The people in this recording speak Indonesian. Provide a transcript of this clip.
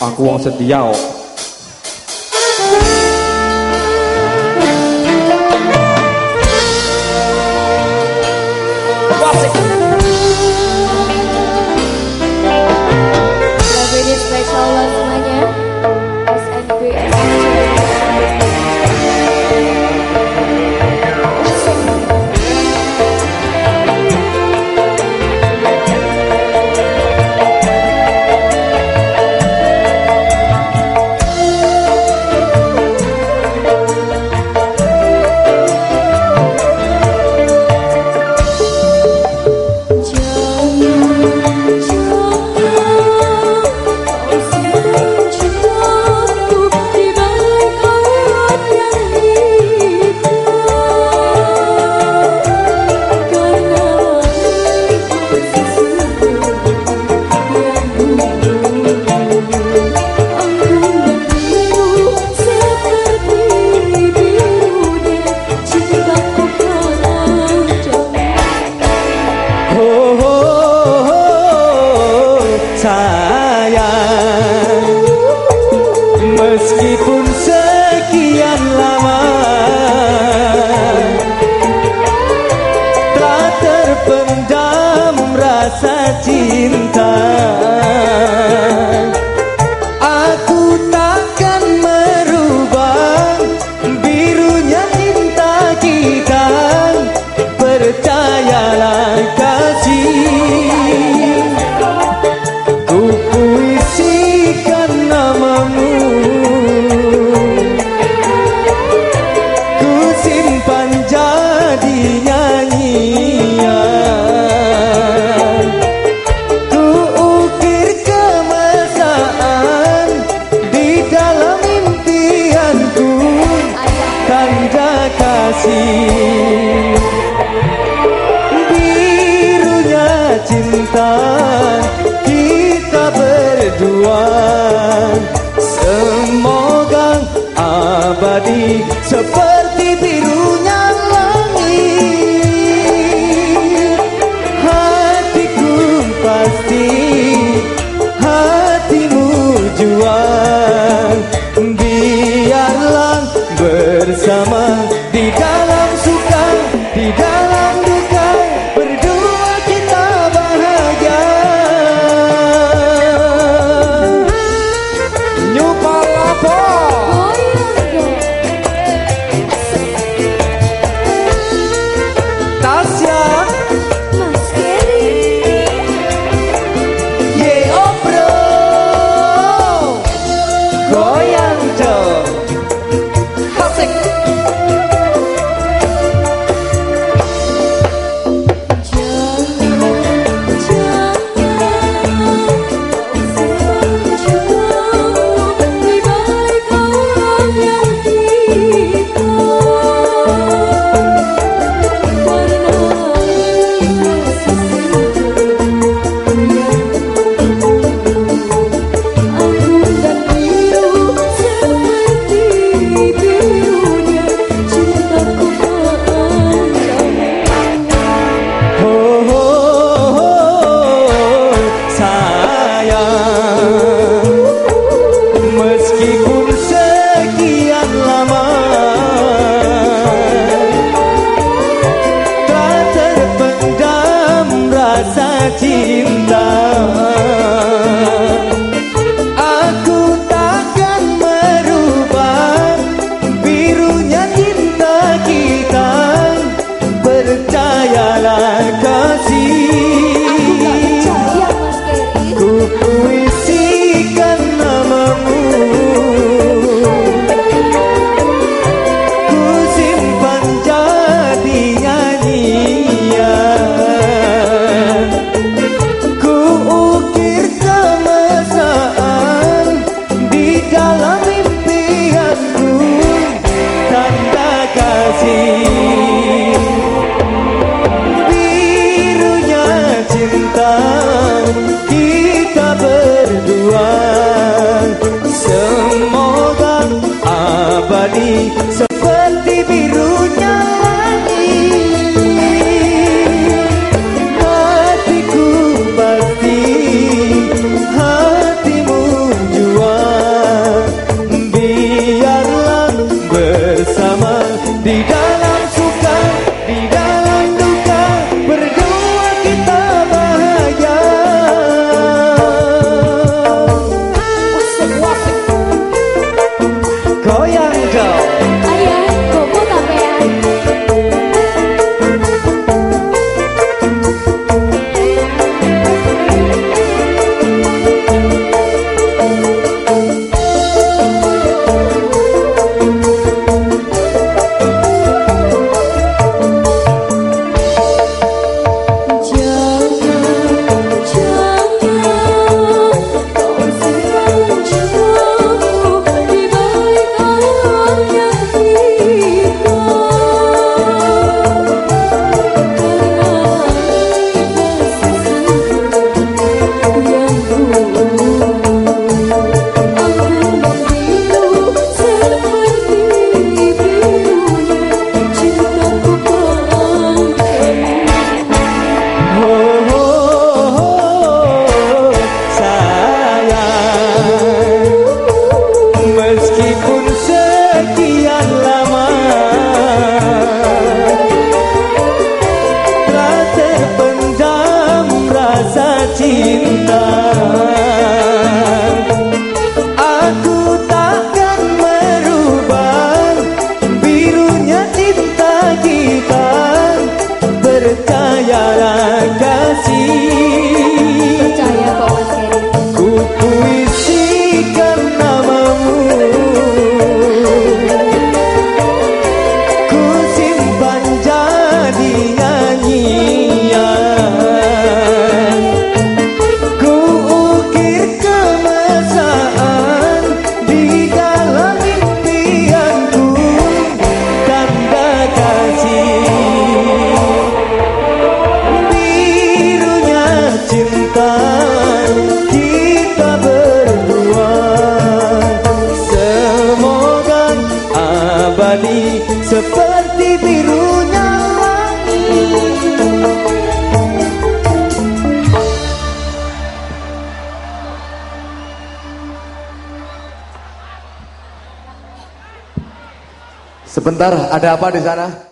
Aku wong setia time. So see Sebentar, ada apa di sana?